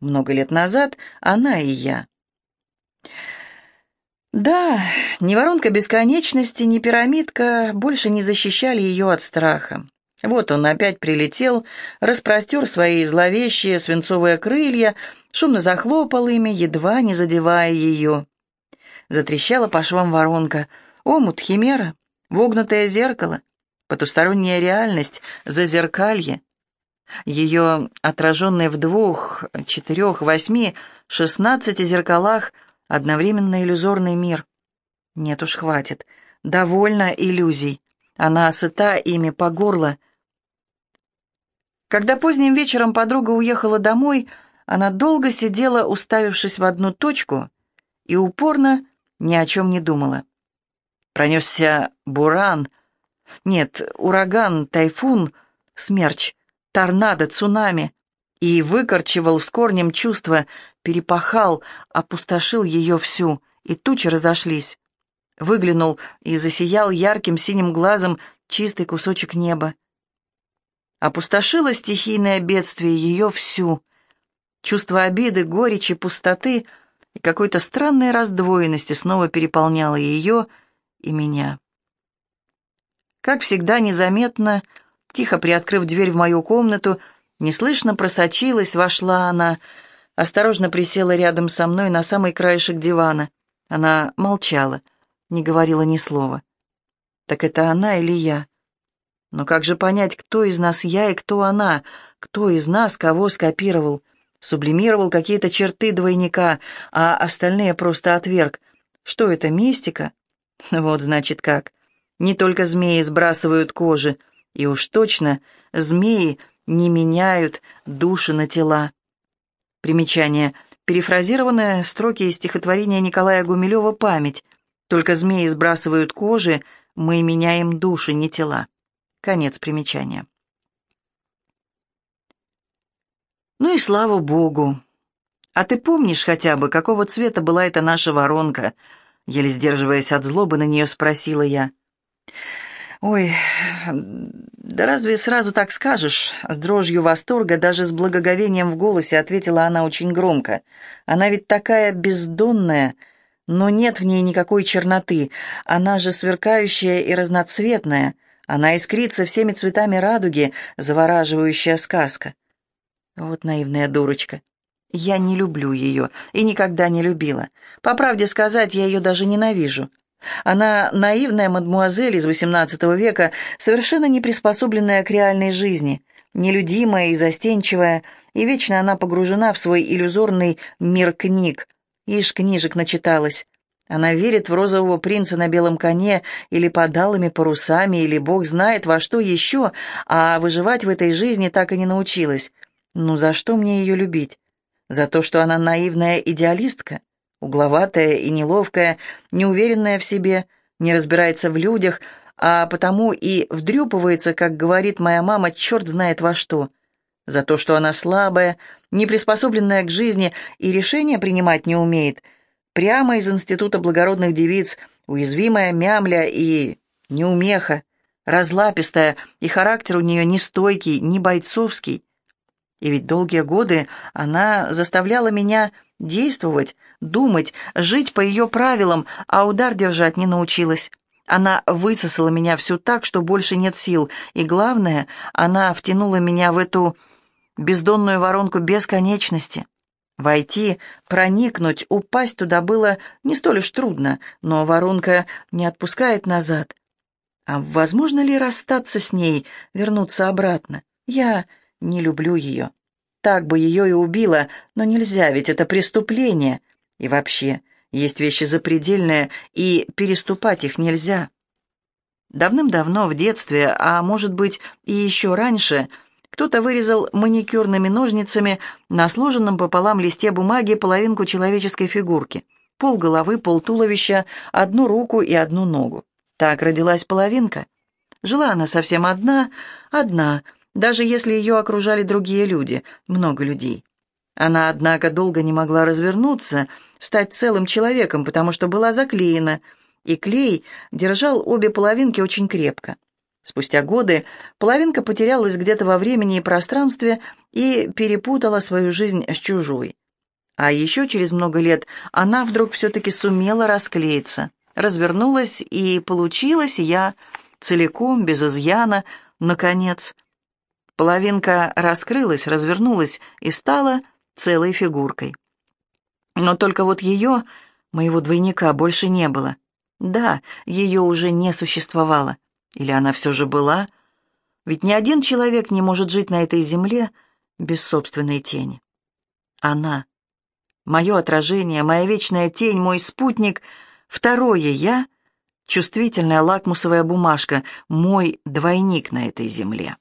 Много лет назад она и я. Да, ни воронка бесконечности, ни пирамидка больше не защищали ее от страха. Вот он опять прилетел, распростер свои зловещие свинцовые крылья, шумно захлопал ими, едва не задевая ее. Затрещала по швам воронка. Омут, химера, вогнутое зеркало, потусторонняя реальность, зазеркалье. Ее отраженные в двух, четырех, восьми, шестнадцати зеркалах одновременно иллюзорный мир. Нет уж, хватит. Довольно иллюзий. Она сыта ими по горло. Когда поздним вечером подруга уехала домой, она долго сидела, уставившись в одну точку, и упорно ни о чем не думала. Пронесся буран, нет, ураган, тайфун, смерч, торнадо, цунами, и выкорчевал с корнем чувства, перепахал, опустошил ее всю, и тучи разошлись. Выглянул и засиял ярким синим глазом чистый кусочек неба. Опустошило стихийное бедствие ее всю. Чувство обиды, горечи, пустоты и какой-то странной раздвоенности снова переполняло ее и меня. Как всегда, незаметно, тихо приоткрыв дверь в мою комнату, неслышно просочилась, вошла она, осторожно присела рядом со мной на самый краешек дивана. Она молчала, не говорила ни слова. Так это она или я? Но как же понять, кто из нас я и кто она? Кто из нас кого скопировал? Сублимировал какие-то черты двойника, а остальные просто отверг. Что это, мистика? Вот значит как. Не только змеи сбрасывают кожи, и уж точно змеи не меняют души на тела. Примечание. Перефразированные строки из стихотворения Николая Гумилева «Память». Только змеи сбрасывают кожи, мы меняем души, не тела. Конец примечания. Ну и слава богу. А ты помнишь хотя бы, какого цвета была эта наша воронка? Еле сдерживаясь от злобы, на нее спросила я. Ой, да разве сразу так скажешь? С дрожью восторга, даже с благоговением в голосе ответила она очень громко. Она ведь такая бездонная, но нет в ней никакой черноты. Она же сверкающая и разноцветная — она искрится всеми цветами радуги, завораживающая сказка. Вот наивная дурочка. Я не люблю ее и никогда не любила. По правде сказать, я ее даже ненавижу. Она наивная мадмуазель из XVIII века, совершенно не приспособленная к реальной жизни, нелюдимая и застенчивая, и вечно она погружена в свой иллюзорный мир книг. Ишь, книжек начиталась. Она верит в розового принца на белом коне или под алыми парусами, или бог знает во что еще, а выживать в этой жизни так и не научилась. Ну за что мне ее любить? За то, что она наивная идеалистка, угловатая и неловкая, неуверенная в себе, не разбирается в людях, а потому и вдрюпывается, как говорит моя мама, черт знает во что. За то, что она слабая, неприспособленная к жизни и решения принимать не умеет — Прямо из Института благородных девиц, уязвимая мямля и неумеха, разлапистая, и характер у нее не стойкий, не бойцовский. И ведь долгие годы она заставляла меня действовать, думать, жить по ее правилам, а удар держать не научилась. Она высосала меня всю так, что больше нет сил, и главное, она втянула меня в эту бездонную воронку бесконечности. Войти, проникнуть, упасть туда было не столь уж трудно, но воронка не отпускает назад. А возможно ли расстаться с ней, вернуться обратно? Я не люблю ее. Так бы ее и убила, но нельзя, ведь это преступление. И вообще, есть вещи запредельные, и переступать их нельзя. Давным-давно, в детстве, а может быть и еще раньше, кто-то вырезал маникюрными ножницами на сложенном пополам листе бумаги половинку человеческой фигурки. Пол головы, пол туловища, одну руку и одну ногу. Так родилась половинка. Жила она совсем одна, одна, даже если ее окружали другие люди, много людей. Она, однако, долго не могла развернуться, стать целым человеком, потому что была заклеена, и клей держал обе половинки очень крепко. Спустя годы половинка потерялась где-то во времени и пространстве и перепутала свою жизнь с чужой. А еще через много лет она вдруг все-таки сумела расклеиться, развернулась, и получилась я целиком, без изъяна, наконец. Половинка раскрылась, развернулась и стала целой фигуркой. Но только вот ее, моего двойника, больше не было. Да, ее уже не существовало. Или она все же была? Ведь ни один человек не может жить на этой земле без собственной тени. Она, мое отражение, моя вечная тень, мой спутник, второе я, чувствительная лакмусовая бумажка, мой двойник на этой земле.